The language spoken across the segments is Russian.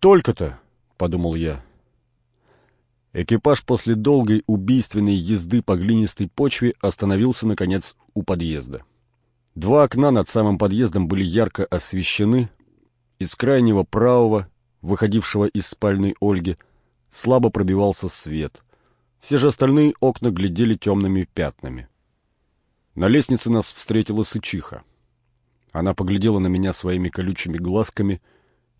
Только-то, — подумал я. Экипаж после долгой убийственной езды по глинистой почве остановился, наконец, у подъезда. Два окна над самым подъездом были ярко освещены. Из крайнего правого, выходившего из спальной Ольги, слабо пробивался свет. Все же остальные окна глядели темными пятнами. На лестнице нас встретила сычиха. Она поглядела на меня своими колючими глазками,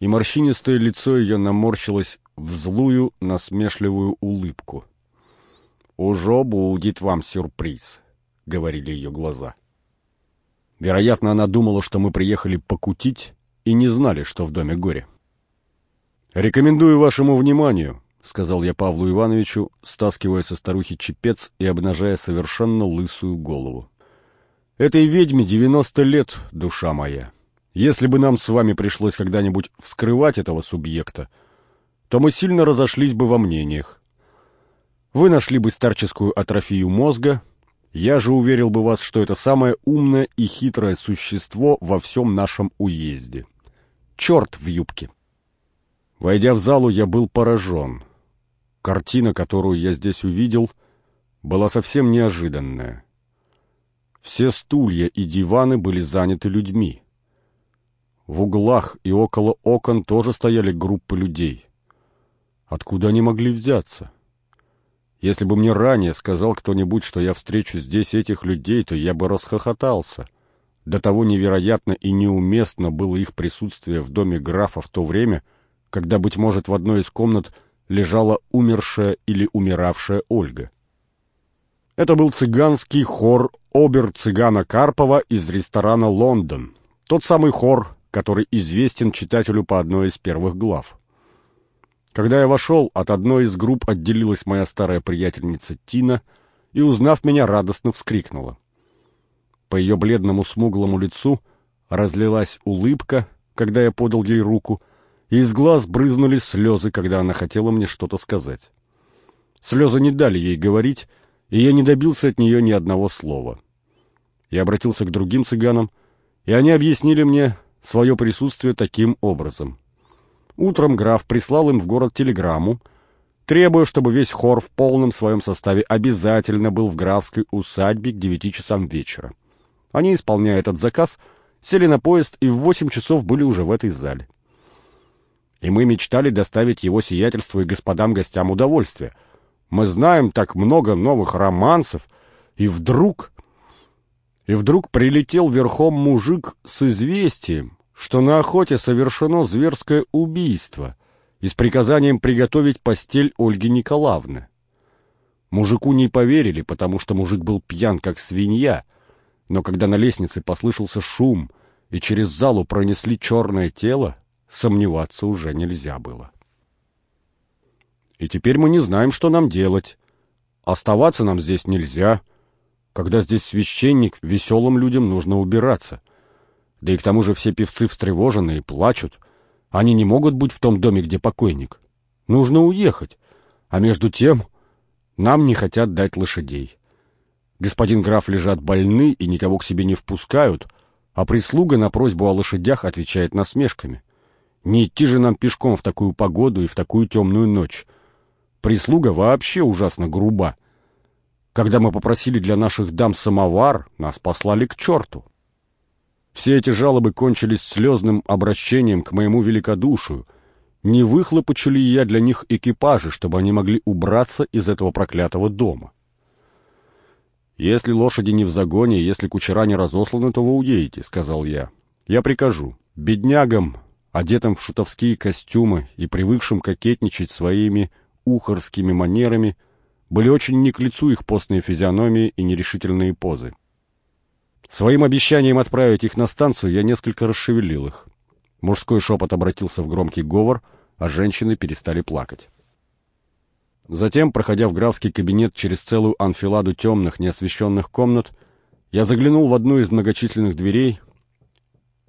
и морщинистое лицо ее наморщилось в злую, насмешливую улыбку. «Уже будет вам сюрприз», — говорили ее глаза. Вероятно, она думала, что мы приехали покутить и не знали, что в доме горе. «Рекомендую вашему вниманию», — сказал я Павлу Ивановичу, стаскивая со старухи чепец и обнажая совершенно лысую голову. «Этой ведьме девяносто лет, душа моя. Если бы нам с вами пришлось когда-нибудь вскрывать этого субъекта, то мы сильно разошлись бы во мнениях. Вы нашли бы старческую атрофию мозга, я же уверил бы вас, что это самое умное и хитрое существо во всем нашем уезде. Черт в юбке! Войдя в залу, я был поражен. Картина, которую я здесь увидел, была совсем неожиданная. Все стулья и диваны были заняты людьми. В углах и около окон тоже стояли группы людей. Откуда они могли взяться? Если бы мне ранее сказал кто-нибудь, что я встречу здесь этих людей, то я бы расхохотался. До того невероятно и неуместно было их присутствие в доме графа в то время, когда, быть может, в одной из комнат лежала умершая или умиравшая Ольга. Это был цыганский хор обер-цыгана Карпова из ресторана «Лондон», тот самый хор, который известен читателю по одной из первых глав. Когда я вошел, от одной из групп отделилась моя старая приятельница Тина и, узнав меня, радостно вскрикнула. По ее бледному смуглому лицу разлилась улыбка, когда я подал ей руку, и из глаз брызнули слезы, когда она хотела мне что-то сказать. Слезы не дали ей говорить, и я не добился от нее ни одного слова. Я обратился к другим цыганам, и они объяснили мне свое присутствие таким образом. Утром граф прислал им в город телеграмму, требуя, чтобы весь хор в полном своем составе обязательно был в графской усадьбе к девяти часам вечера. Они, исполняя этот заказ, сели на поезд и в восемь часов были уже в этой зале. И мы мечтали доставить его сиятельству и господам гостям удовольствие. Мы знаем так много новых романсов, и вдруг... И вдруг прилетел верхом мужик с известием, что на охоте совершено зверское убийство и с приказанием приготовить постель Ольги Николаевны. Мужику не поверили, потому что мужик был пьян, как свинья, но когда на лестнице послышался шум и через залу пронесли черное тело, сомневаться уже нельзя было. И теперь мы не знаем, что нам делать. Оставаться нам здесь нельзя. Когда здесь священник, веселым людям нужно убираться. Да и к тому же все певцы встревожены и плачут. Они не могут быть в том доме, где покойник. Нужно уехать. А между тем нам не хотят дать лошадей. Господин граф лежат больны и никого к себе не впускают, а прислуга на просьбу о лошадях отвечает насмешками. Не идти же нам пешком в такую погоду и в такую темную ночь. Прислуга вообще ужасно груба. Когда мы попросили для наших дам самовар, нас послали к черту. Все эти жалобы кончились слезным обращением к моему великодушию. Не выхлопочу ли я для них экипажи, чтобы они могли убраться из этого проклятого дома? «Если лошади не в загоне, если кучера не разосланы, то вы уедете», — сказал я. «Я прикажу. Беднягам, одетым в шутовские костюмы и привыкшим кокетничать своими ухарскими манерами, были очень не к лицу их постные физиономии и нерешительные позы. Своим обещанием отправить их на станцию я несколько расшевелил их. Мужской шепот обратился в громкий говор, а женщины перестали плакать. Затем, проходя в графский кабинет через целую анфиладу темных, неосвещенных комнат, я заглянул в одну из многочисленных дверей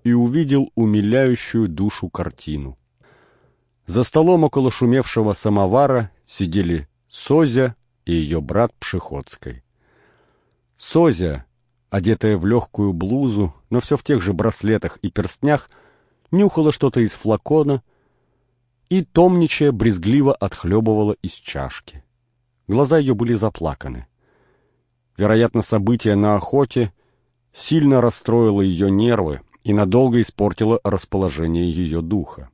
и увидел умиляющую душу картину. За столом около шумевшего самовара сидели Созя и ее брат Пшеходской. Созя, одетая в легкую блузу, но все в тех же браслетах и перстнях, нюхала что-то из флакона, и, томничая, брезгливо отхлебывала из чашки. Глаза ее были заплаканы. Вероятно, событие на охоте сильно расстроило ее нервы и надолго испортило расположение ее духа.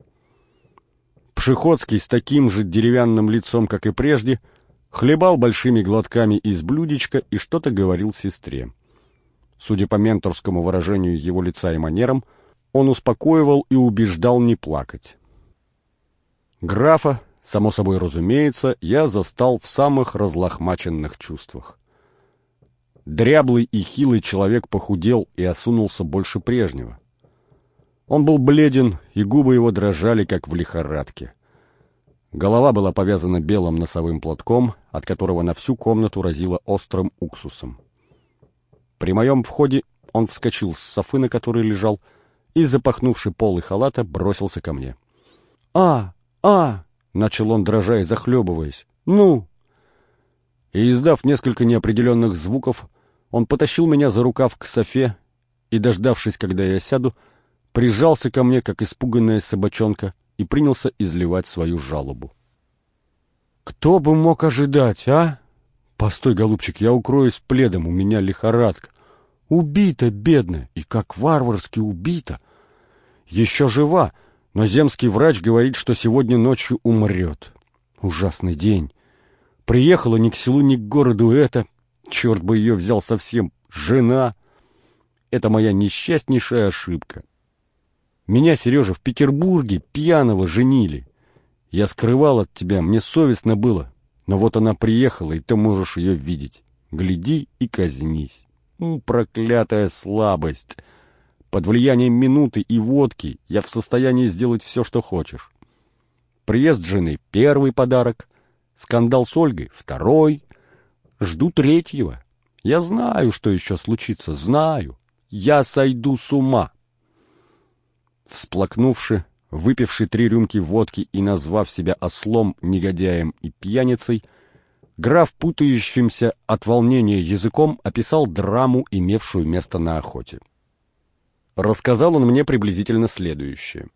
Пшеходский с таким же деревянным лицом, как и прежде, хлебал большими глотками из блюдечка и что-то говорил сестре. Судя по менторскому выражению его лица и манерам, он успокоивал и убеждал не плакать. Графа, само собой разумеется, я застал в самых разлохмаченных чувствах. Дряблый и хилый человек похудел и осунулся больше прежнего. Он был бледен, и губы его дрожали, как в лихорадке. Голова была повязана белым носовым платком, от которого на всю комнату разило острым уксусом. При моем входе он вскочил с софы, на которой лежал, и, запахнувши полы халата, бросился ко мне. «А, а!» — начал он, дрожа и захлебываясь. «Ну!» И, издав несколько неопределенных звуков, он потащил меня за рукав к софе и, дождавшись, когда я сяду, прижался ко мне, как испуганная собачонка, и принялся изливать свою жалобу. «Кто бы мог ожидать, а? Постой, голубчик, я укроюсь пледом, у меня лихорадка. Убита, бедная, и как варварски убита. Еще жива, но земский врач говорит, что сегодня ночью умрет. Ужасный день. Приехала ни к селу, ни к городу это, черт бы ее взял совсем, жена. Это моя несчастнейшая ошибка. Меня, Сережа, в Петербурге пьяного женили. Я скрывал от тебя, мне совестно было. Но вот она приехала, и ты можешь ее видеть. Гляди и казнись. Ну, проклятая слабость. Под влиянием минуты и водки я в состоянии сделать все, что хочешь. Приезд жены — первый подарок. Скандал с Ольгой — второй. Жду третьего. Я знаю, что еще случится, знаю. Я сойду с ума. Всплакнувши, выпивший три рюмки водки и назвав себя ослом, негодяем и пьяницей, граф, путающимся от волнения языком, описал драму, имевшую место на охоте. Рассказал он мне приблизительно следующее.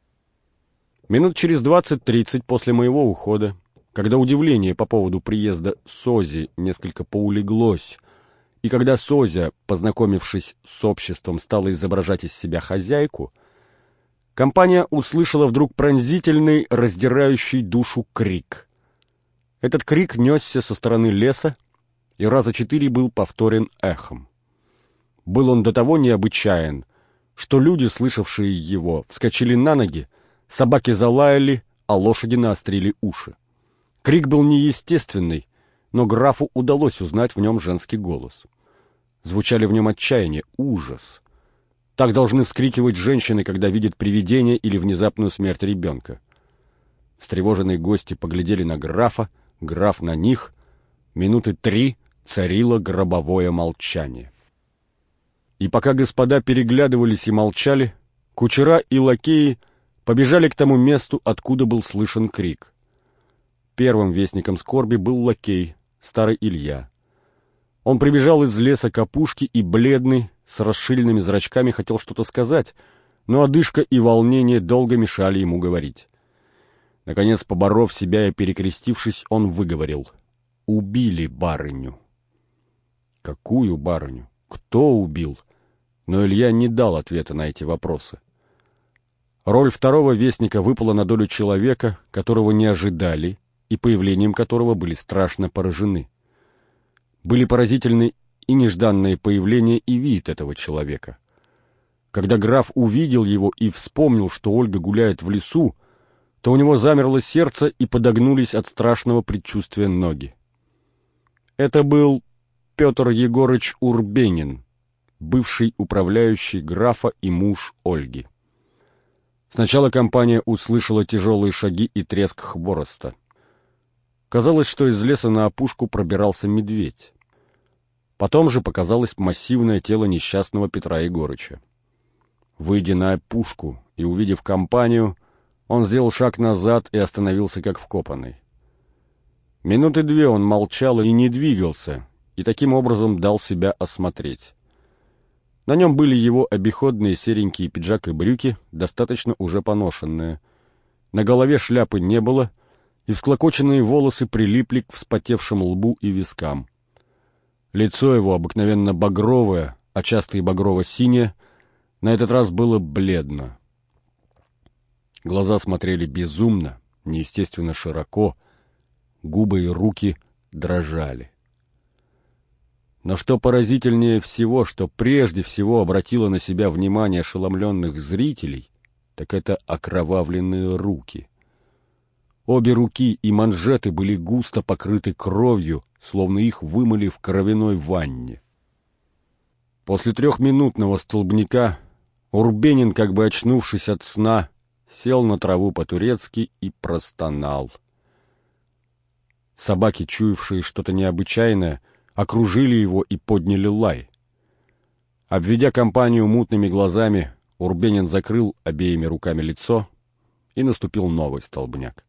Минут через двадцать-тридцать после моего ухода, когда удивление по поводу приезда Сози несколько поулеглось, и когда Созя, познакомившись с обществом, стала изображать из себя хозяйку, компания услышала вдруг пронзительный, раздирающий душу крик. Этот крик несся со стороны леса и раза четыре был повторен эхом. Был он до того необычайен, что люди, слышавшие его, вскочили на ноги, собаки залаяли, а лошади наострили уши. Крик был неестественный, но графу удалось узнать в нем женский голос. Звучали в нем отчаяние, ужас. Так должны вскрикивать женщины, когда видят привидение или внезапную смерть ребенка. Встревоженные гости поглядели на графа, граф на них. Минуты три царило гробовое молчание. И пока господа переглядывались и молчали, кучера и лакеи побежали к тому месту, откуда был слышен крик. Первым вестником скорби был лакей, старый Илья. Он прибежал из леса к опушке и, бледный, с расширенными зрачками, хотел что-то сказать, но одышка и волнение долго мешали ему говорить. Наконец, поборов себя и перекрестившись, он выговорил. «Убили барыню». «Какую барыню? Кто убил?» Но Илья не дал ответа на эти вопросы. Роль второго вестника выпала на долю человека, которого не ожидали и появлением которого были страшно поражены были поразительны и нежданное появление и вид этого человека. Когда граф увидел его и вспомнил, что Ольга гуляет в лесу, то у него замерло сердце и подогнулись от страшного предчувствия ноги. Это был Петр Егорыч Урбенин, бывший управляющий графа и муж Ольги. Сначала компания услышала тяжелые шаги и треск хвороста. Казалось, что из леса на опушку пробирался медведь. Потом же показалось массивное тело несчастного Петра Егорыча. Выйдя на опушку и увидев компанию, он сделал шаг назад и остановился как вкопанный. Минуты две он молчал и не двигался, и таким образом дал себя осмотреть. На нем были его обиходные серенькие пиджак и брюки, достаточно уже поношенные. На голове шляпы не было, и всклокоченные волосы прилипли к вспотевшему лбу и вискам. Лицо его, обыкновенно багровое, а часто и багрово-синее, на этот раз было бледно. Глаза смотрели безумно, неестественно широко, губы и руки дрожали. Но что поразительнее всего, что прежде всего обратило на себя внимание ошеломленных зрителей, так это окровавленные руки. Обе руки и манжеты были густо покрыты кровью, словно их вымыли в кровяной ванне. После трехминутного столбняка Урбенин, как бы очнувшись от сна, сел на траву по-турецки и простонал. Собаки, чуявшие что-то необычайное, окружили его и подняли лай. Обведя компанию мутными глазами, Урбенин закрыл обеими руками лицо, и наступил новый столбняк.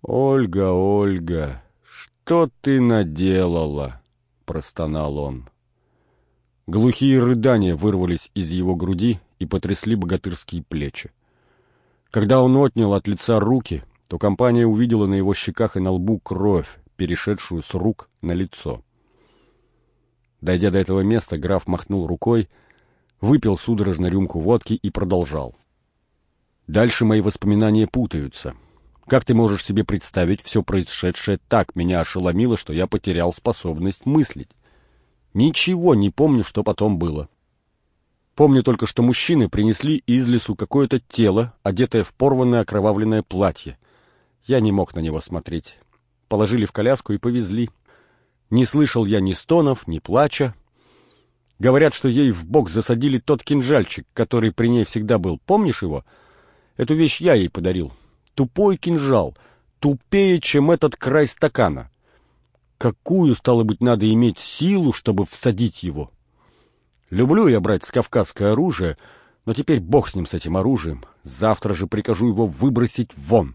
«Ольга, Ольга, что ты наделала?» — простонал он. Глухие рыдания вырвались из его груди и потрясли богатырские плечи. Когда он отнял от лица руки, то компания увидела на его щеках и на лбу кровь, перешедшую с рук на лицо. Дойдя до этого места, граф махнул рукой, выпил судорожно рюмку водки и продолжал. Дальше мои воспоминания путаются. Как ты можешь себе представить, все происшедшее так меня ошеломило, что я потерял способность мыслить. Ничего не помню, что потом было. Помню только, что мужчины принесли из лесу какое-то тело, одетое в порванное окровавленное платье. Я не мог на него смотреть. Положили в коляску и повезли. Не слышал я ни стонов, ни плача. Говорят, что ей в бок засадили тот кинжальчик, который при ней всегда был. Помнишь его? Эту вещь я ей подарил. Тупой кинжал, тупее, чем этот край стакана. Какую, стало быть, надо иметь силу, чтобы всадить его? Люблю я брать с Кавказское оружие, но теперь бог с ним, с этим оружием. Завтра же прикажу его выбросить вон.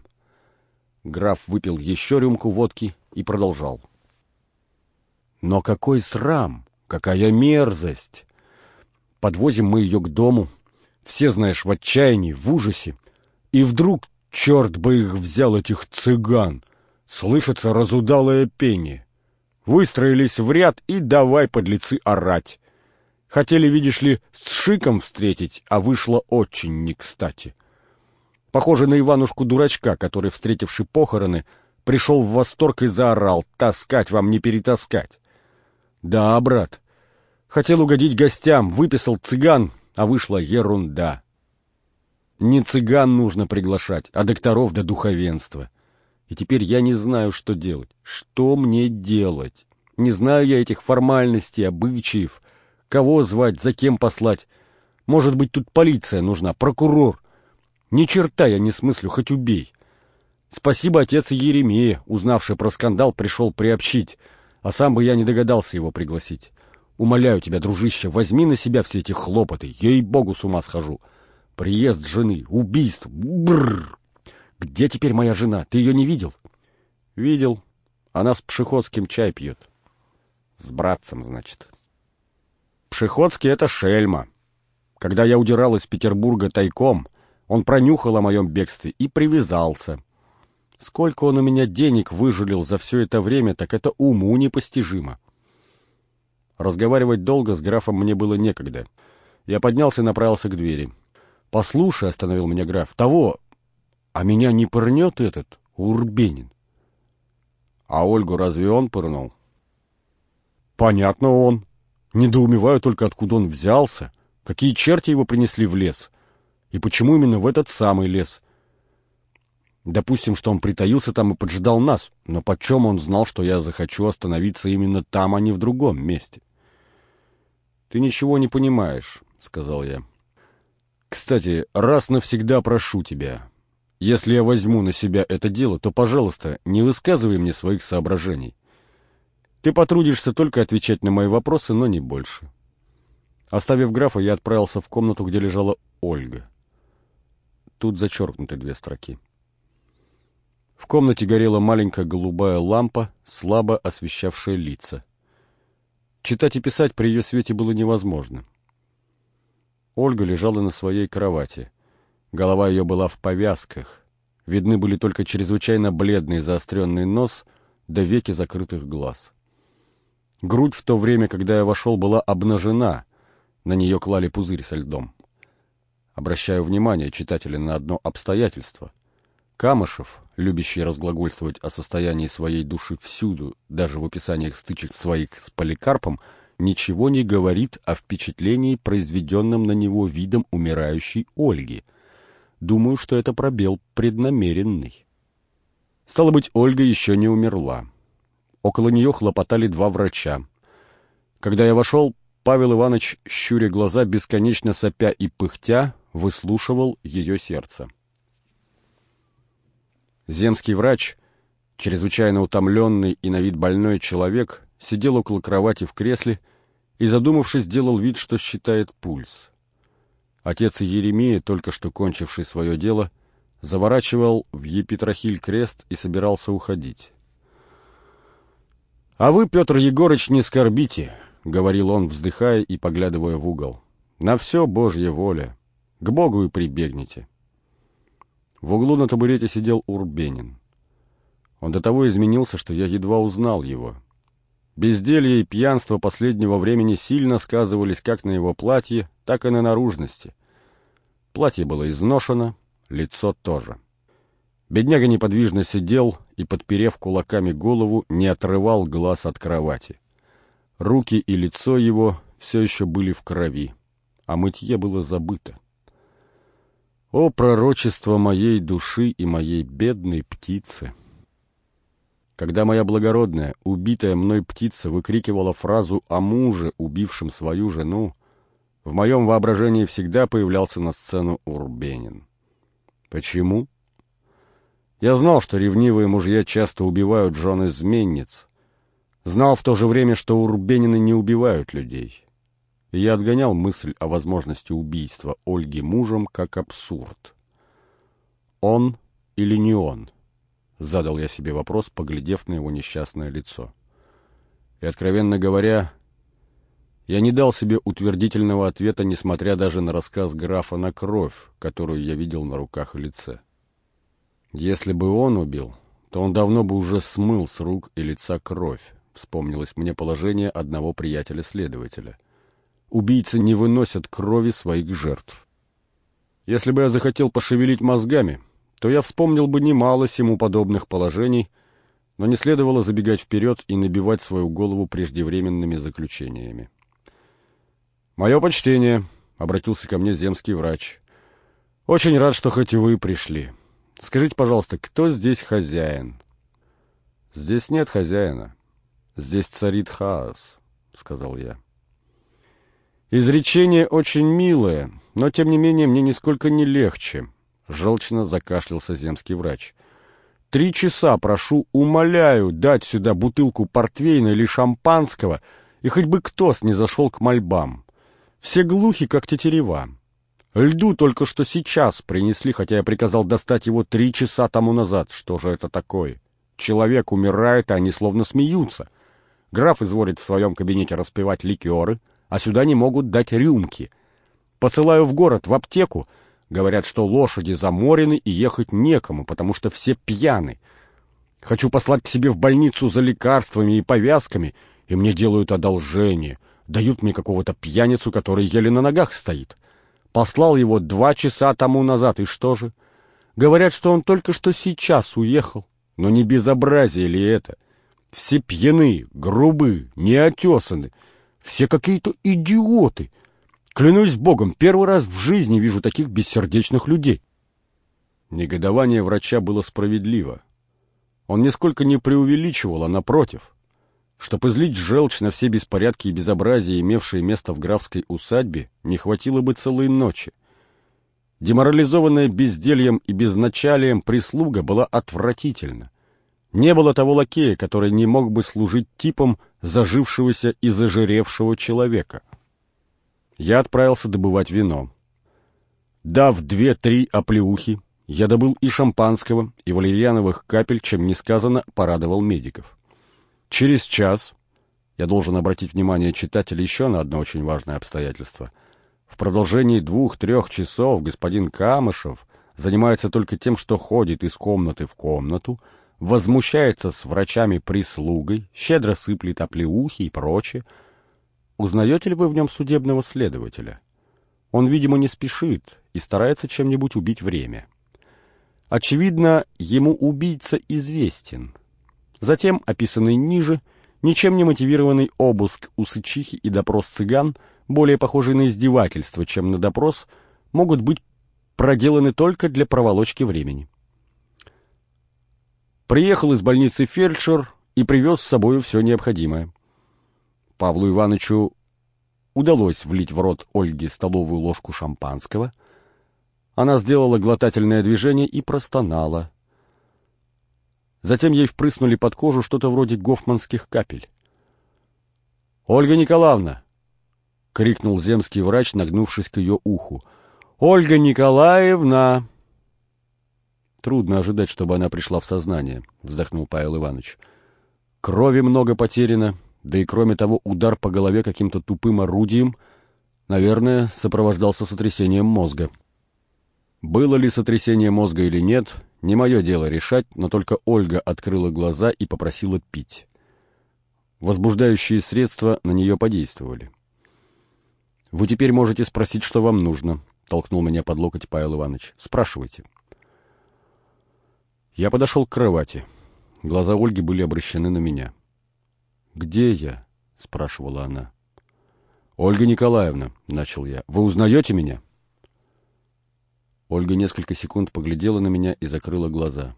Граф выпил еще рюмку водки и продолжал. Но какой срам, какая мерзость! Подвозим мы ее к дому, все, знаешь, в отчаянии, в ужасе. И вдруг, черт бы их взял, этих цыган, слышится разудалое пение. Выстроились в ряд и давай, подлецы, орать. Хотели, видишь ли, с шиком встретить, а вышло очень не кстати. Похоже на Иванушку-дурачка, который, встретивший похороны, пришел в восторг и заорал «Таскать вам не перетаскать!» Да, брат, хотел угодить гостям, выписал цыган, а вышла ерунда. Не цыган нужно приглашать, а докторов до духовенства. И теперь я не знаю, что делать. Что мне делать? Не знаю я этих формальностей, обычаев, Кого звать, за кем послать? Может быть, тут полиция нужна, прокурор. Ни черта я не смыслю, хоть убей. Спасибо отец Еремея, узнавший про скандал, пришел приобщить, а сам бы я не догадался его пригласить. Умоляю тебя, дружище, возьми на себя все эти хлопоты, ей-богу, с ума схожу. Приезд жены, убийство, бррр. Где теперь моя жена? Ты ее не видел? Видел. Она с Пшеходским чай пьет. С братцем, значит. Пшеходский — это шельма. Когда я удирал из Петербурга тайком, он пронюхал о моем бегстве и привязался. Сколько он у меня денег выжулил за все это время, так это уму непостижимо. Разговаривать долго с графом мне было некогда. Я поднялся и направился к двери. — Послушай, — остановил меня граф, — того, а меня не пырнет этот Урбенин? — А Ольгу разве он пырнул? — Понятно он. Недоумеваю только, откуда он взялся, какие черти его принесли в лес, и почему именно в этот самый лес. Допустим, что он притаился там и поджидал нас, но почем он знал, что я захочу остановиться именно там, а не в другом месте? — Ты ничего не понимаешь, — сказал я. — Кстати, раз навсегда прошу тебя, если я возьму на себя это дело, то, пожалуйста, не высказывай мне своих соображений. Ты потрудишься только отвечать на мои вопросы, но не больше. Оставив графа, я отправился в комнату, где лежала Ольга. Тут зачеркнуты две строки. В комнате горела маленькая голубая лампа, слабо освещавшая лица. Читать и писать при ее свете было невозможно. Ольга лежала на своей кровати. Голова ее была в повязках. Видны были только чрезвычайно бледный заостренный нос да веки закрытых глаз. Грудь в то время, когда я вошел, была обнажена. На нее клали пузырь со льдом. Обращаю внимание читателя на одно обстоятельство. Камышев, любящий разглагольствовать о состоянии своей души всюду, даже в описаниях стычек своих с Поликарпом, ничего не говорит о впечатлении, произведенном на него видом умирающей Ольги. Думаю, что это пробел преднамеренный. Стало быть, Ольга еще не умерла. Около нее хлопотали два врача. Когда я вошел, Павел Иванович, щуря глаза, бесконечно сопя и пыхтя, выслушивал ее сердце. Земский врач, чрезвычайно утомленный и на вид больной человек, сидел около кровати в кресле и, задумавшись, делал вид, что считает пульс. Отец Еремея, только что кончивший свое дело, заворачивал в епитрахиль крест и собирался уходить. — А вы, Петр Егорыч, не скорбите, — говорил он, вздыхая и поглядывая в угол. — На все Божья воля. К Богу и прибегните. В углу на табурете сидел Урбенин. Он до того изменился, что я едва узнал его. Безделье и пьянство последнего времени сильно сказывались как на его платье, так и на наружности. Платье было изношено, лицо тоже. Бедняга неподвижно сидел и, подперев кулаками голову, не отрывал глаз от кровати. Руки и лицо его все еще были в крови, а мытье было забыто. О, пророчество моей души и моей бедной птицы! Когда моя благородная, убитая мной птица выкрикивала фразу о муже, убившем свою жену, в моем воображении всегда появлялся на сцену Урбенин. Почему? Я знал, что ревнивые мужья часто убивают жен изменниц. Знал в то же время, что урбенины не убивают людей. И я отгонял мысль о возможности убийства Ольги мужем как абсурд. Он или не он? Задал я себе вопрос, поглядев на его несчастное лицо. И, откровенно говоря, я не дал себе утвердительного ответа, несмотря даже на рассказ графа на кровь, которую я видел на руках и лице. Если бы он убил, то он давно бы уже смыл с рук и лица кровь, вспомнилось мне положение одного приятеля-следователя. Убийцы не выносят крови своих жертв. Если бы я захотел пошевелить мозгами, то я вспомнил бы немало сему подобных положений, но не следовало забегать вперед и набивать свою голову преждевременными заключениями. «Мое почтение», — обратился ко мне земский врач. «Очень рад, что хоть и вы пришли. Скажите, пожалуйста, кто здесь хозяин? Здесь нет хозяина. Здесь царит хаос, сказал я. Изречение очень милое, но тем не менее мне нисколько не легче, желчно закашлялся земский врач. Три часа прошу, умоляю, дать сюда бутылку портвейна или шампанского, и хоть бы кто снизошел к мольбам. Все глухи, как тетерева. Льду только что сейчас принесли, хотя я приказал достать его три часа тому назад. Что же это такое? Человек умирает, а они словно смеются. Граф изволит в своем кабинете распивать ликеры, а сюда не могут дать рюмки. Посылаю в город, в аптеку. Говорят, что лошади заморены и ехать некому, потому что все пьяны. Хочу послать к себе в больницу за лекарствами и повязками, и мне делают одолжение. Дают мне какого-то пьяницу, который еле на ногах стоит. Послал его два часа тому назад, и что же? Говорят, что он только что сейчас уехал. Но не безобразие ли это? Все пьяны, грубы, неотесаны. Все какие-то идиоты. Клянусь богом, первый раз в жизни вижу таких бессердечных людей. Негодование врача было справедливо. Он нисколько не преувеличивал, а напротив. Чтобы излить желчь на все беспорядки и безобразия, имевшие место в графской усадьбе, не хватило бы целой ночи. Деморализованная бездельем и безначалием прислуга была отвратительна. Не было того лакея, который не мог бы служить типом зажившегося и зажиревшего человека. Я отправился добывать вино. Дав две-три оплеухи, я добыл и шампанского, и валерьяновых капель, чем несказанно порадовал медиков. Через час, я должен обратить внимание читателя еще на одно очень важное обстоятельство, В продолжении двух-трех часов господин Камышев занимается только тем, что ходит из комнаты в комнату, возмущается с врачами-прислугой, щедро сыплет оплеухи и прочее. Узнаете ли вы в нем судебного следователя? Он, видимо, не спешит и старается чем-нибудь убить время. Очевидно, ему убийца известен. Затем, описанный ниже, ничем не мотивированный обыск у сычихи и допрос цыган, более похожий на издевательство, чем на допрос, могут быть проделаны только для проволочки времени. Приехал из больницы фельдшер и привез с собой все необходимое. Павлу Ивановичу удалось влить в рот Ольге столовую ложку шампанского. Она сделала глотательное движение и простонала. Затем ей впрыснули под кожу что-то вроде гофманских капель. — Ольга Николаевна! — крикнул земский врач, нагнувшись к ее уху. — Ольга Николаевна! Трудно ожидать, чтобы она пришла в сознание, — вздохнул Павел Иванович. Крови много потеряно, да и кроме того удар по голове каким-то тупым орудием, наверное, сопровождался сотрясением мозга. Было ли сотрясение мозга или нет, не мое дело решать, но только Ольга открыла глаза и попросила пить. Возбуждающие средства на нее подействовали. «Вы теперь можете спросить, что вам нужно», — толкнул меня под локоть Павел Иванович. «Спрашивайте». Я подошел к кровати. Глаза Ольги были обращены на меня. «Где я?» — спрашивала она. «Ольга Николаевна», — начал я, — «вы узнаете меня?» Ольга несколько секунд поглядела на меня и закрыла глаза.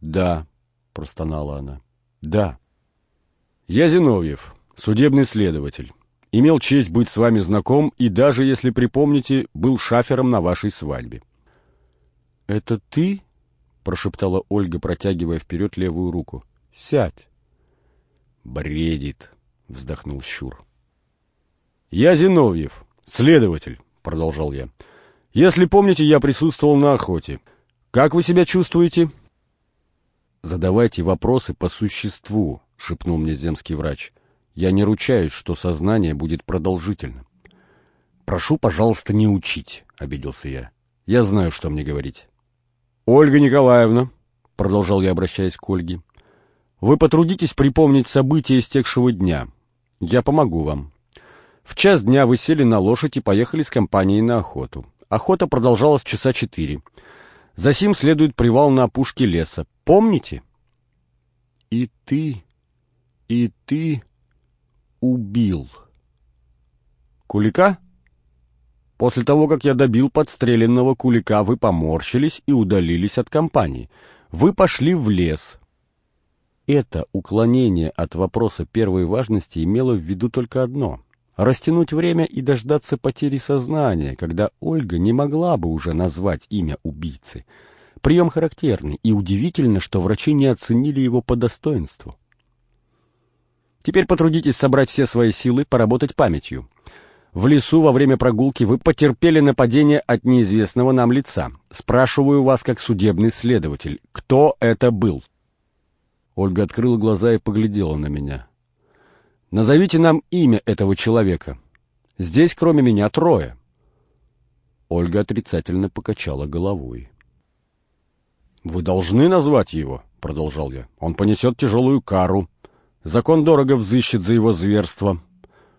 «Да», — простонала она, — «да». «Я Зиновьев, судебный следователь. Имел честь быть с вами знаком и даже, если припомните, был шафером на вашей свадьбе». «Это ты?» — прошептала Ольга, протягивая вперед левую руку. «Сядь». «Бредит», — вздохнул Щур. «Я Зиновьев, следователь», — продолжал я. «Если помните, я присутствовал на охоте. Как вы себя чувствуете?» «Задавайте вопросы по существу», — шепнул мне земский врач. «Я не ручаюсь, что сознание будет продолжительным». «Прошу, пожалуйста, не учить», — обиделся я. «Я знаю, что мне говорить». «Ольга Николаевна», — продолжал я, обращаясь к Ольге, — вы потрудитесь припомнить события истекшего дня. Я помогу вам. В час дня вы сели на лошадь и поехали с компанией на охоту. Охота продолжалась часа четыре. Засим следует привал на опушке леса. Помните? И ты, и ты убил. Кулика? После того, как я добил подстреленного кулика, вы поморщились и удалились от компании. Вы пошли в лес, это уклонение от вопроса первой важности имело в виду только одно — растянуть время и дождаться потери сознания, когда Ольга не могла бы уже назвать имя убийцы. Прием характерный, и удивительно, что врачи не оценили его по достоинству. Теперь потрудитесь собрать все свои силы, поработать памятью. В лесу во время прогулки вы потерпели нападение от неизвестного нам лица. Спрашиваю вас как судебный следователь, кто это был? Ольга открыла глаза и поглядела на меня. «Назовите нам имя этого человека. Здесь, кроме меня, трое». Ольга отрицательно покачала головой. «Вы должны назвать его», — продолжал я. «Он понесет тяжелую кару. Закон дорого взыщет за его зверство.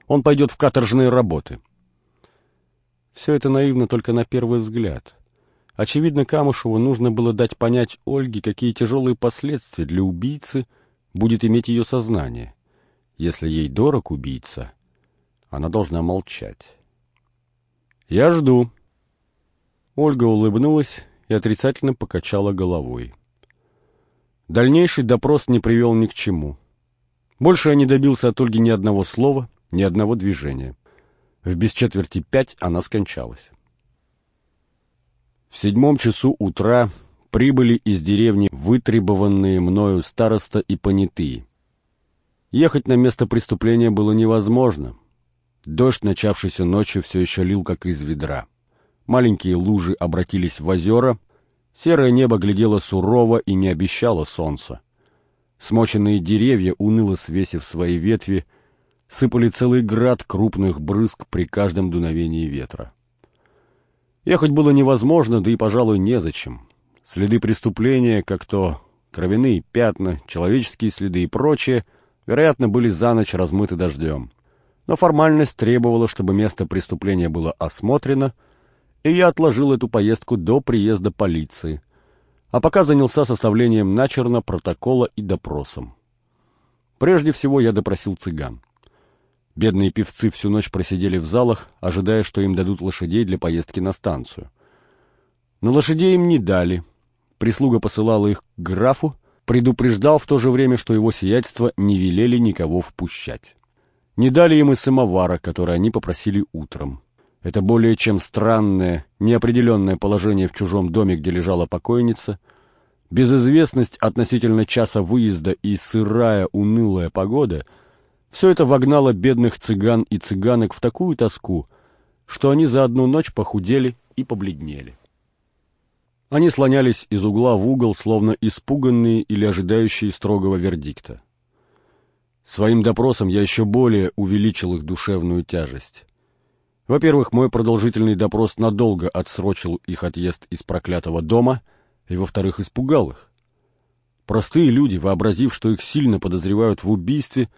Он пойдет в каторжные работы». Все это наивно только на первый взгляд. Очевидно, Камышеву нужно было дать понять Ольге, какие тяжелые последствия для убийцы будет иметь ее сознание. Если ей дорог убийца, она должна молчать. «Я жду». Ольга улыбнулась и отрицательно покачала головой. Дальнейший допрос не привел ни к чему. Больше я не добился от Ольги ни одного слова, ни одного движения. В без четверти пять она скончалась. В седьмом часу утра прибыли из деревни вытребованные мною староста и понятые. Ехать на место преступления было невозможно. Дождь, начавшийся ночью, все еще лил, как из ведра. Маленькие лужи обратились в озера, серое небо глядело сурово и не обещало солнца. Смоченные деревья, уныло свесив свои ветви, сыпали целый град крупных брызг при каждом дуновении ветра. Ехать было невозможно, да и, пожалуй, незачем. Следы преступления, как то кровяные пятна, человеческие следы и прочее, вероятно, были за ночь размыты дождем. Но формальность требовала, чтобы место преступления было осмотрено, и я отложил эту поездку до приезда полиции, а пока занялся составлением начерно протокола и допросом. Прежде всего я допросил цыган. Бедные певцы всю ночь просидели в залах, ожидая, что им дадут лошадей для поездки на станцию. Но лошадей им не дали — Прислуга посылала их к графу, предупреждал в то же время, что его сиятельство не велели никого впущать. Не дали им и самовара, который они попросили утром. Это более чем странное, неопределенное положение в чужом доме, где лежала покойница, безызвестность относительно часа выезда и сырая, унылая погода — все это вогнало бедных цыган и цыганок в такую тоску, что они за одну ночь похудели и побледнели. Они слонялись из угла в угол, словно испуганные или ожидающие строгого вердикта. Своим допросом я еще более увеличил их душевную тяжесть. Во-первых, мой продолжительный допрос надолго отсрочил их отъезд из проклятого дома, и, во-вторых, испугал их. Простые люди, вообразив, что их сильно подозревают в убийстве,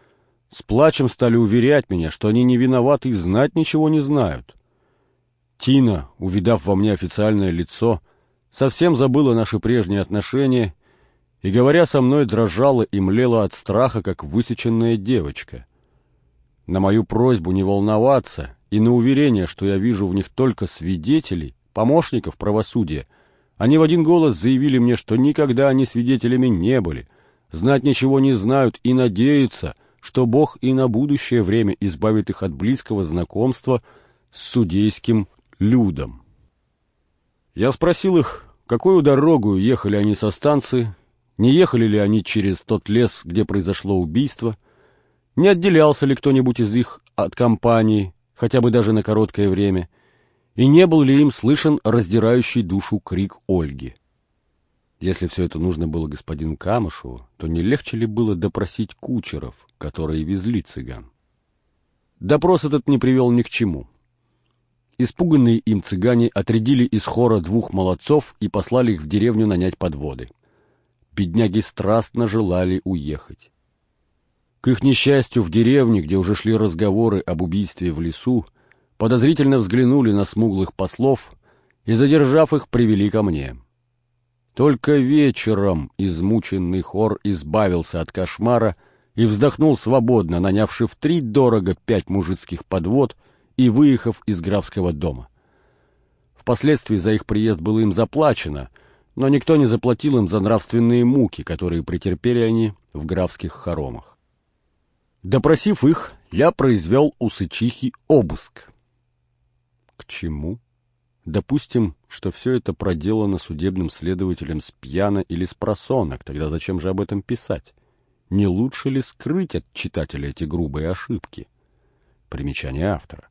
с плачем стали уверять меня, что они не виноваты и знать ничего не знают. Тина, увидав во мне официальное лицо, — совсем забыла наши прежние отношения и, говоря со мной, дрожала и млела от страха, как высеченная девочка. На мою просьбу не волноваться и на уверение, что я вижу в них только свидетелей, помощников правосудия, они в один голос заявили мне, что никогда они свидетелями не были, знать ничего не знают и надеются, что Бог и на будущее время избавит их от близкого знакомства с судейским людом. Я спросил их, какую дорогу ехали они со станции, не ехали ли они через тот лес, где произошло убийство, не отделялся ли кто-нибудь из их от компании, хотя бы даже на короткое время, и не был ли им слышен раздирающий душу крик Ольги. Если все это нужно было господину Камышеву, то не легче ли было допросить кучеров, которые везли цыган? Допрос этот не привел ни к чему. Испуганные им цыгане отрядили из хора двух молодцов и послали их в деревню нанять подводы. Бедняги страстно желали уехать. К их несчастью, в деревне, где уже шли разговоры об убийстве в лесу, подозрительно взглянули на смуглых послов и, задержав их, привели ко мне. Только вечером измученный хор избавился от кошмара и вздохнул свободно, нанявши в три дорого пять мужицких подвод — и выехав из графского дома. Впоследствии за их приезд было им заплачено, но никто не заплатил им за нравственные муки, которые претерпели они в графских хоромах. Допросив их, я произвел у сычихи обыск. К чему? Допустим, что все это проделано судебным следователем с пьяна или с просонок, тогда зачем же об этом писать? Не лучше ли скрыть от читателя эти грубые ошибки? Примечание автора.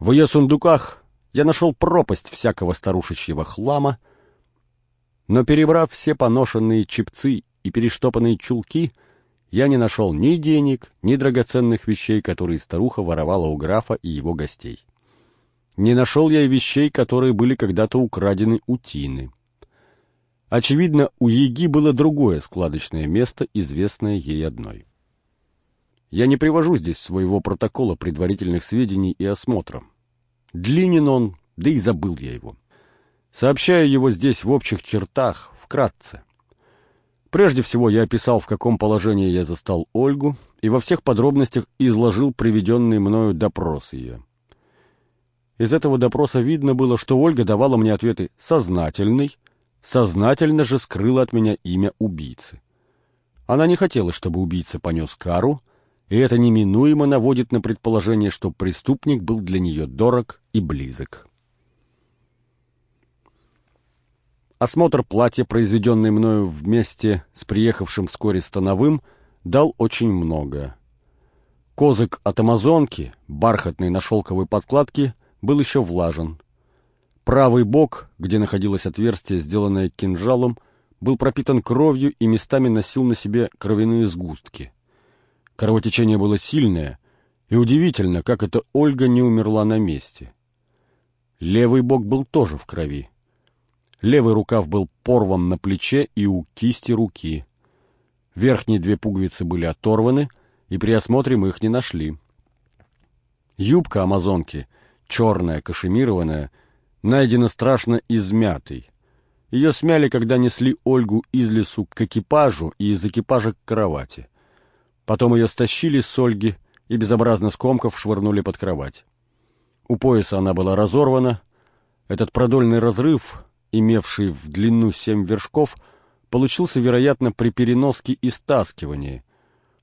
В ее сундуках я нашел пропасть всякого старушечьего хлама, но, перебрав все поношенные чепцы и перештопанные чулки, я не нашел ни денег, ни драгоценных вещей, которые старуха воровала у графа и его гостей. Не нашел я и вещей, которые были когда-то украдены у Тины. Очевидно, у Еги было другое складочное место, известное ей одной. Я не привожу здесь своего протокола предварительных сведений и осмотра. Длинен он, да и забыл я его. Сообщаю его здесь в общих чертах, вкратце. Прежде всего я описал, в каком положении я застал Ольгу, и во всех подробностях изложил приведенный мною допрос ее. Из этого допроса видно было, что Ольга давала мне ответы «сознательный», сознательно же скрыла от меня имя убийцы. Она не хотела, чтобы убийца понес кару, и это неминуемо наводит на предположение, что преступник был для нее дорог и близок. Осмотр платья, произведенный мною вместе с приехавшим вскоре Становым, дал очень много. Козык от амазонки, бархатный на шелковой подкладке, был еще влажен. Правый бок, где находилось отверстие, сделанное кинжалом, был пропитан кровью и местами носил на себе кровяные сгустки. Кровотечение было сильное, и удивительно, как эта Ольга не умерла на месте. Левый бок был тоже в крови. Левый рукав был порван на плече и у кисти руки. Верхние две пуговицы были оторваны, и при осмотре мы их не нашли. Юбка амазонки, черная, кашемированная, найдена страшно измятой. Ее смяли, когда несли Ольгу из лесу к экипажу и из экипажа к кровати. Потом ее стащили с Ольги и безобразно скомков швырнули под кровать. У пояса она была разорвана. Этот продольный разрыв, имевший в длину семь вершков, получился, вероятно, при переноске и стаскивании.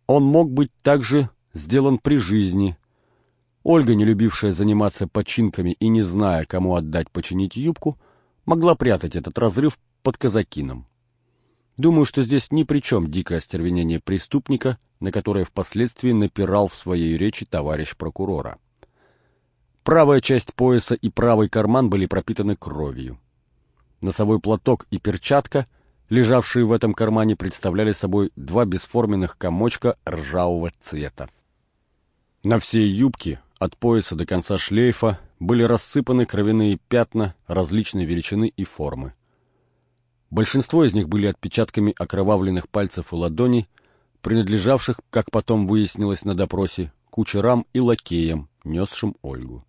Он мог быть также сделан при жизни. Ольга, не любившая заниматься починками и не зная, кому отдать починить юбку, могла прятать этот разрыв под казакином. Думаю, что здесь ни при чем дикое остервенение преступника, на которое впоследствии напирал в своей речи товарищ прокурора. Правая часть пояса и правый карман были пропитаны кровью. Носовой платок и перчатка, лежавшие в этом кармане, представляли собой два бесформенных комочка ржавого цвета. На всей юбке, от пояса до конца шлейфа, были рассыпаны кровяные пятна различной величины и формы. Большинство из них были отпечатками окровавленных пальцев и ладоней, принадлежавших, как потом выяснилось на допросе, кучерам и лакеям, несшим Ольгу.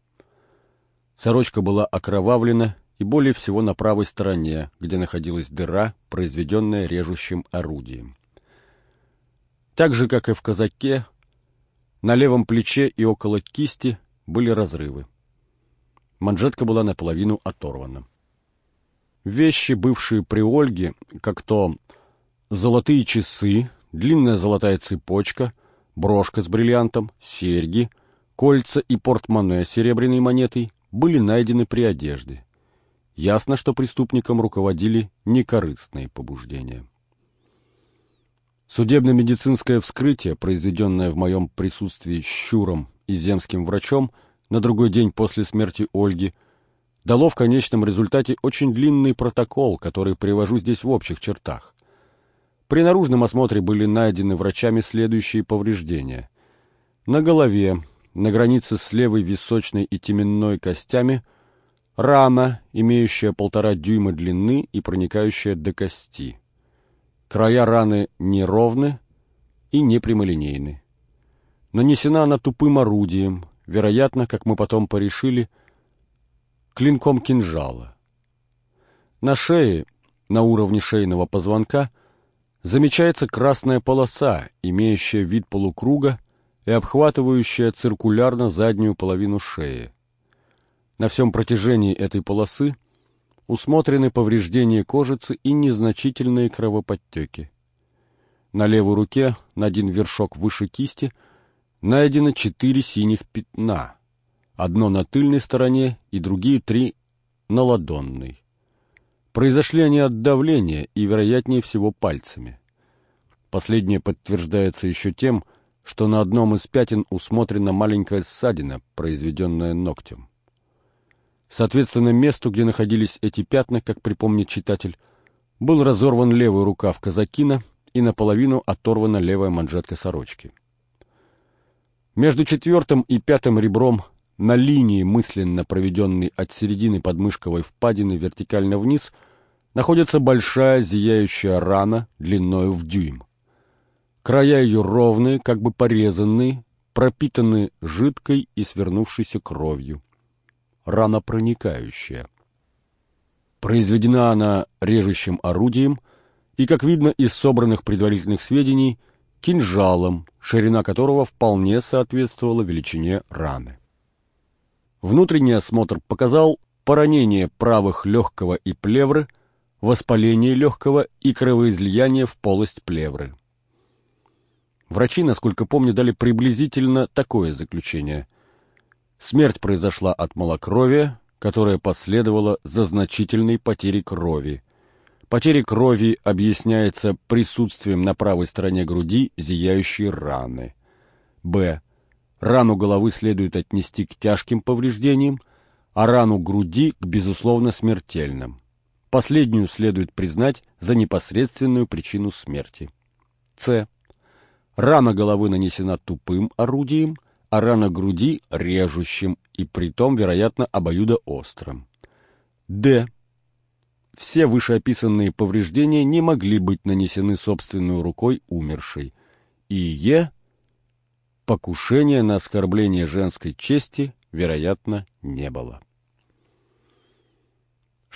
Сорочка была окровавлена и более всего на правой стороне, где находилась дыра, произведенная режущим орудием. Так же, как и в казаке, на левом плече и около кисти были разрывы. Манжетка была наполовину оторвана. Вещи, бывшие при Ольге, как то золотые часы, длинная золотая цепочка, брошка с бриллиантом, серьги, кольца и портмоне с серебряной монетой, были найдены при одежде. Ясно, что преступникам руководили некорыстные побуждения. Судебно-медицинское вскрытие, произведенное в моем присутствии Щуром и земским врачом, на другой день после смерти Ольги, дало в конечном результате очень длинный протокол, который привожу здесь в общих чертах. При наружном осмотре были найдены врачами следующие повреждения. На голове, на границе с левой височной и теменной костями, рана, имеющая полтора дюйма длины и проникающая до кости. Края раны неровны и непрямолинейны. Нанесена она тупым орудием, вероятно, как мы потом порешили, клинком кинжала. На шее, на уровне шейного позвонка, замечается красная полоса, имеющая вид полукруга и обхватывающая циркулярно заднюю половину шеи. На всем протяжении этой полосы усмотрены повреждения кожицы и незначительные кровоподтеки. На левой руке, на один вершок выше кисти, найдено четыре синих пятна, одно на тыльной стороне и другие три на ладонной. Произошли они от давления и, вероятнее всего, пальцами. Последнее подтверждается еще тем, что на одном из пятен усмотрена маленькая ссадина, произведенная ногтем. Соответственно, месту, где находились эти пятна, как припомнит читатель, был разорван левый рукав казакина и наполовину оторвана левая манжетка сорочки. Между четвертым и пятым ребром на линии, мысленно проведенной от середины подмышковой впадины вертикально вниз, находится большая зияющая рана длиною в дюйм. Края ее ровные, как бы порезанные, пропитаны жидкой и свернувшейся кровью рана проникающая. Произведена она режущим орудием и, как видно из собранных предварительных сведений, кинжалом, ширина которого вполне соответствовала величине раны. Внутренний осмотр показал поранение правых легкого и плевры, воспаление легкого и кровоизлияние в полость плевры. Врачи, насколько помню, дали приблизительно такое заключение – Смерть произошла от малокровия, которое последовало за значительной потерей крови. Потеря крови объясняется присутствием на правой стороне груди зияющей раны. Б. Рану головы следует отнести к тяжким повреждениям, а рану груди к безусловно смертельным. Последнюю следует признать за непосредственную причину смерти. С. Рана головы нанесена тупым орудием, а рана груди — режущим, и притом, вероятно, обоюдоострым. Д. Все вышеописанные повреждения не могли быть нанесены собственной рукой умершей. И Е. Покушения на оскорбление женской чести, вероятно, не было.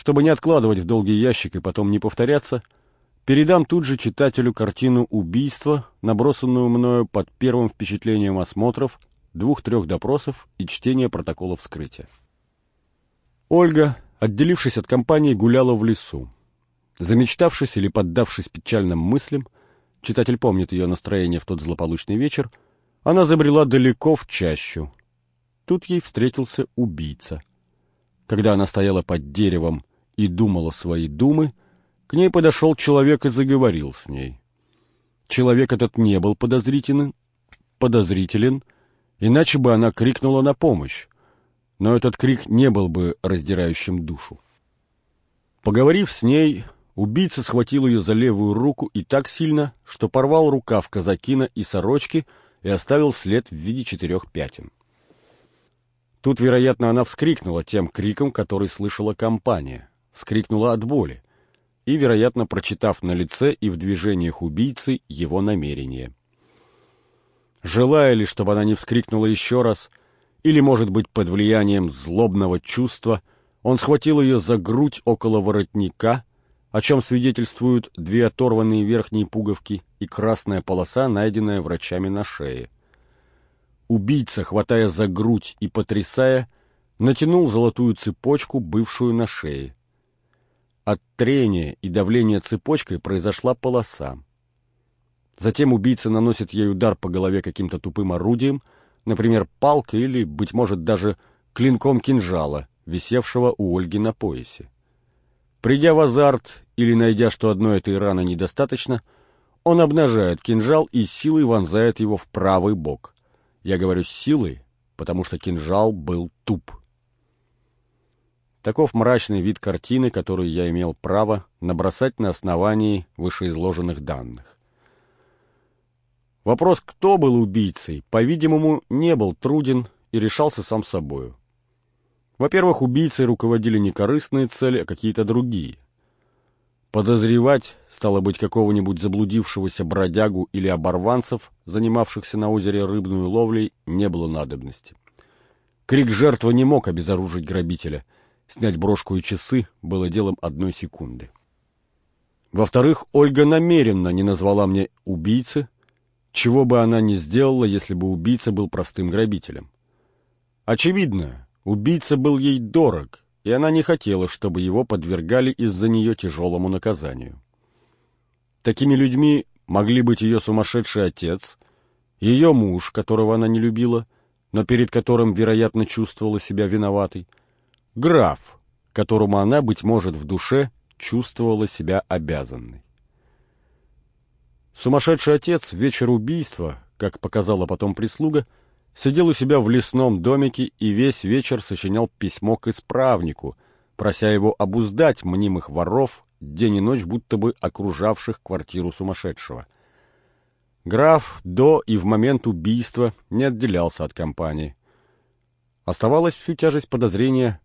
Чтобы не откладывать в долгий ящик и потом не повторяться, передам тут же читателю картину убийства, набросанную мною под первым впечатлением осмотров, двух-трех допросов и чтения протокола вскрытия. Ольга, отделившись от компании, гуляла в лесу. Замечтавшись или поддавшись печальным мыслям, читатель помнит ее настроение в тот злополучный вечер, она забрела далеко в чащу. Тут ей встретился убийца. Когда она стояла под деревом и думала свои думы, к ней подошел человек и заговорил с ней. Человек этот не был подозрителен, подозрителен, иначе бы она крикнула на помощь, но этот крик не был бы раздирающим душу. Поговорив с ней, убийца схватил ее за левую руку и так сильно, что порвал рукав казакина и сорочки и оставил след в виде четырех пятен. Тут, вероятно, она вскрикнула тем криком, который слышала компания, вскрикнула от боли, и, вероятно, прочитав на лице и в движениях убийцы его намерение. Желая ли, чтобы она не вскрикнула еще раз, или, может быть, под влиянием злобного чувства, он схватил ее за грудь около воротника, о чем свидетельствуют две оторванные верхние пуговки и красная полоса, найденная врачами на шее. Убийца, хватая за грудь и потрясая, натянул золотую цепочку, бывшую на шее. От трения и давления цепочкой произошла полоса. Затем убийца наносит ей удар по голове каким-то тупым орудием, например, палкой или, быть может, даже клинком кинжала, висевшего у Ольги на поясе. Придя в азарт или найдя, что одной этой раны недостаточно, он обнажает кинжал и силой вонзает его в правый бок. Я говорю силой, потому что кинжал был туп. Таков мрачный вид картины, которую я имел право набросать на основании вышеизложенных данных. Вопрос, кто был убийцей, по-видимому, не был труден и решался сам собою. Во-первых, убийцей руководили не корыстные цели, а какие-то другие. Подозревать, стало быть, какого-нибудь заблудившегося бродягу или оборванцев, занимавшихся на озере рыбную ловлей, не было надобности. Крик жертвы не мог обезоружить грабителя. Снять брошку и часы было делом одной секунды. Во-вторых, Ольга намеренно не назвала мне убийцы, чего бы она ни сделала, если бы убийца был простым грабителем. Очевидно, убийца был ей дорог, и она не хотела, чтобы его подвергали из-за нее тяжелому наказанию. Такими людьми могли быть ее сумасшедший отец, ее муж, которого она не любила, но перед которым, вероятно, чувствовала себя виноватой, граф, которому она, быть может, в душе чувствовала себя обязанной. Сумасшедший отец в вечер убийства, как показала потом прислуга, сидел у себя в лесном домике и весь вечер сочинял письмо к исправнику, прося его обуздать мнимых воров, день и ночь будто бы окружавших квартиру сумасшедшего. Граф до и в момент убийства не отделялся от компании. Оставалась всю тяжесть подозрения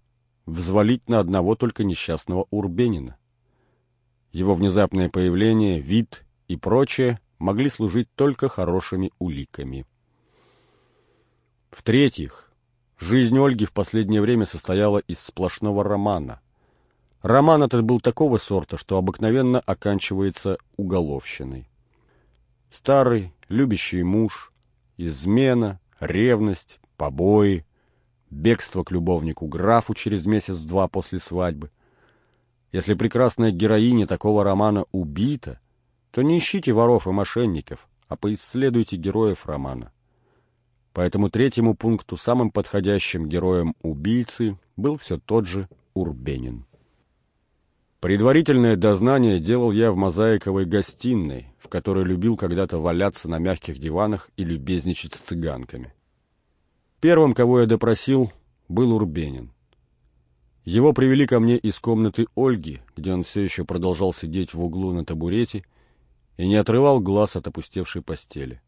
взвалить на одного только несчастного Урбенина. Его внезапное появление, вид и прочее могли служить только хорошими уликами. В-третьих, жизнь Ольги в последнее время состояла из сплошного романа. Роман этот был такого сорта, что обыкновенно оканчивается уголовщиной. Старый, любящий муж, измена, ревность, побои, бегство к любовнику графу через месяц-два после свадьбы. Если прекрасная героиня такого романа убита, то не ищите воров и мошенников, а поисследуйте героев романа. По этому третьему пункту самым подходящим героем убийцы был все тот же Урбенин. Предварительное дознание делал я в мозаиковой гостиной, в которой любил когда-то валяться на мягких диванах и любезничать с цыганками. Первым, кого я допросил, был Урбенин. Его привели ко мне из комнаты Ольги, где он все еще продолжал сидеть в углу на табурете и не отрывал глаз от опустевшей постели.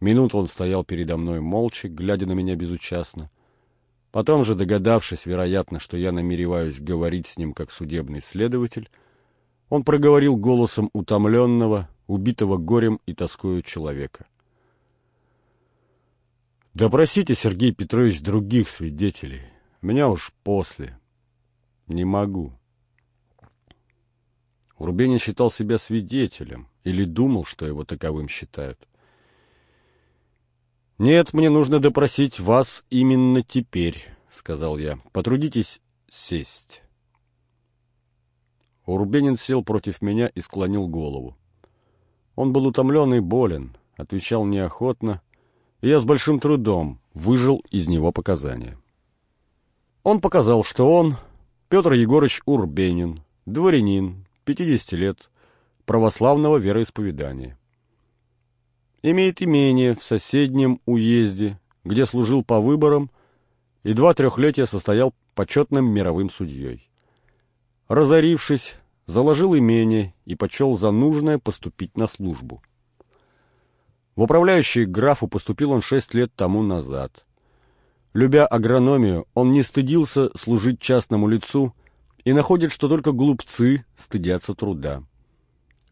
Минуту он стоял передо мной молча, глядя на меня безучастно. Потом же, догадавшись, вероятно, что я намереваюсь говорить с ним как судебный следователь, он проговорил голосом утомленного, убитого горем и тоскою человека. «Допросите, Сергей Петрович, других свидетелей. Меня уж после. Не могу». Урбенин считал себя свидетелем или думал, что его таковым считают. «Нет, мне нужно допросить вас именно теперь», — сказал я. «Потрудитесь сесть». Урбенин сел против меня и склонил голову. Он был утомлен и болен, отвечал неохотно, я с большим трудом выжил из него показания. Он показал, что он, Петр Егорыч Урбенин, дворянин, 50 лет, православного вероисповедания. Имеет имение в соседнем уезде, где служил по выборам и два трехлетия состоял почетным мировым судьей. Разорившись, заложил имение и почел за нужное поступить на службу. В управляющий графу поступил он шесть лет тому назад. Любя агрономию, он не стыдился служить частному лицу и находит, что только глупцы стыдятся труда.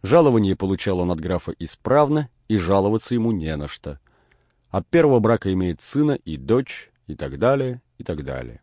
Жалование получал он от графа исправно, и жаловаться ему не на что. От первого брака имеет сына и дочь, и так далее, и так далее.